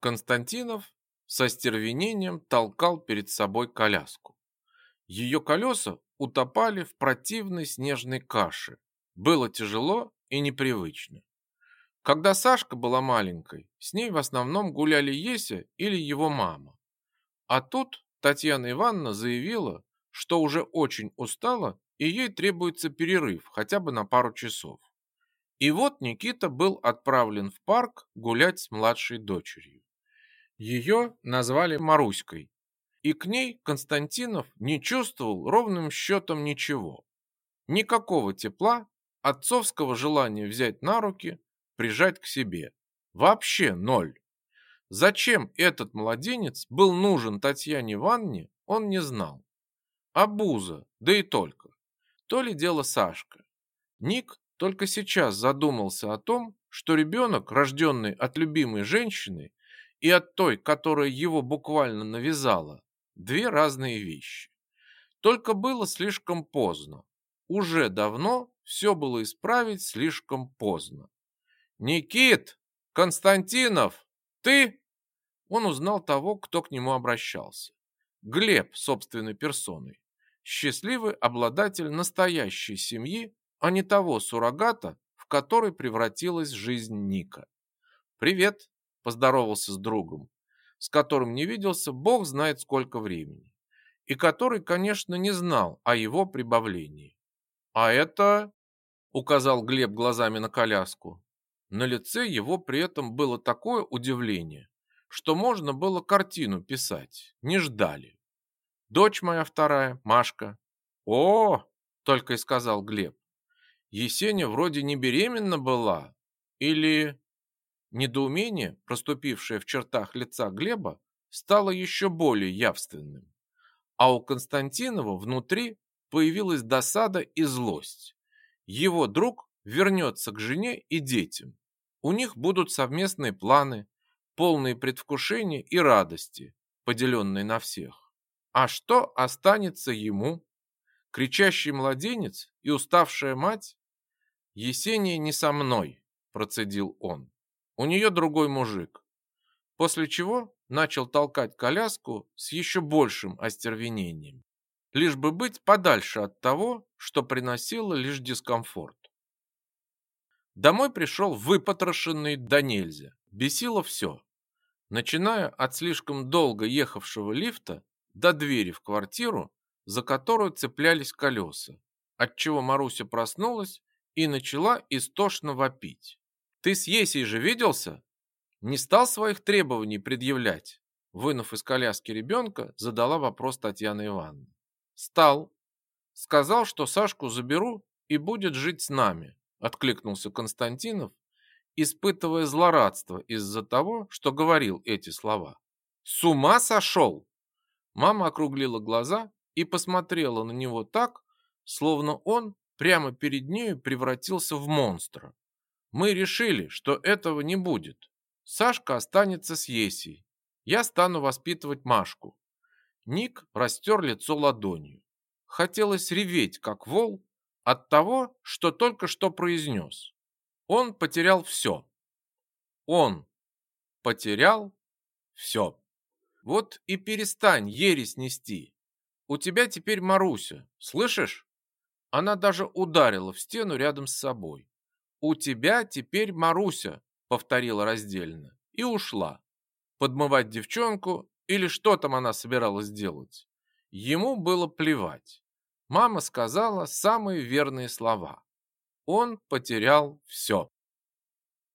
Константинов со стервенением толкал перед собой коляску. Ее колеса утопали в противной снежной каше. Было тяжело и непривычно. Когда Сашка была маленькой, с ней в основном гуляли Еся или его мама. А тут Татьяна Ивановна заявила, что уже очень устала и ей требуется перерыв хотя бы на пару часов. И вот Никита был отправлен в парк гулять с младшей дочерью. Ее назвали Маруськой, и к ней Константинов не чувствовал ровным счетом ничего. Никакого тепла, отцовского желания взять на руки, прижать к себе. Вообще ноль. Зачем этот младенец был нужен Татьяне Ивановне, он не знал. А Буза, да и только. То ли дело Сашка. Ник только сейчас задумался о том, что ребенок, рожденный от любимой женщины и от той, которая его буквально навязала, две разные вещи. Только было слишком поздно. Уже давно все было исправить слишком поздно. «Никит! Константинов! Ты?» Он узнал того, кто к нему обращался. Глеб собственной персоной. Счастливый обладатель настоящей семьи, а не того суррогата, в который превратилась жизнь Ника. «Привет!» – поздоровался с другом, с которым не виделся бог знает сколько времени, и который, конечно, не знал о его прибавлении. «А это...» – указал Глеб глазами на коляску. На лице его при этом было такое удивление, что можно было картину писать, не ждали. Дочь моя вторая, Машка. О, только и сказал Глеб. Есеня вроде не беременна была. Или... Недоумение, проступившее в чертах лица Глеба, стало еще более явственным. А у Константинова внутри появилась досада и злость. Его друг вернется к жене и детям. У них будут совместные планы, полные предвкушения и радости, поделенные на всех. А что останется ему? Кричащий младенец и уставшая мать? Есения не со мной, процедил он. У нее другой мужик. После чего начал толкать коляску с еще большим остервенением, лишь бы быть подальше от того, что приносило лишь дискомфорт. Домой пришел выпотрошенный до нельзя. Бесило все. Начиная от слишком долго ехавшего лифта до двери в квартиру, за которую цеплялись колеса, отчего Маруся проснулась и начала истошно вопить. «Ты с Есей же виделся?» Не стал своих требований предъявлять? Вынув из коляски ребенка, задала вопрос Татьяна Ивановна. «Стал. Сказал, что Сашку заберу и будет жить с нами откликнулся Константинов, испытывая злорадство из-за того, что говорил эти слова. С ума сошел? Мама округлила глаза и посмотрела на него так, словно он прямо перед нею превратился в монстра. Мы решили, что этого не будет. Сашка останется с Есей. Я стану воспитывать Машку. Ник растер лицо ладонью. Хотелось реветь, как вол, от того, что только что произнес. Он потерял все. Он потерял все. Вот и перестань ересь нести. У тебя теперь Маруся, слышишь? Она даже ударила в стену рядом с собой. У тебя теперь Маруся, повторила раздельно и ушла. Подмывать девчонку или что там она собиралась делать. Ему было плевать. Мама сказала самые верные слова. Он потерял все.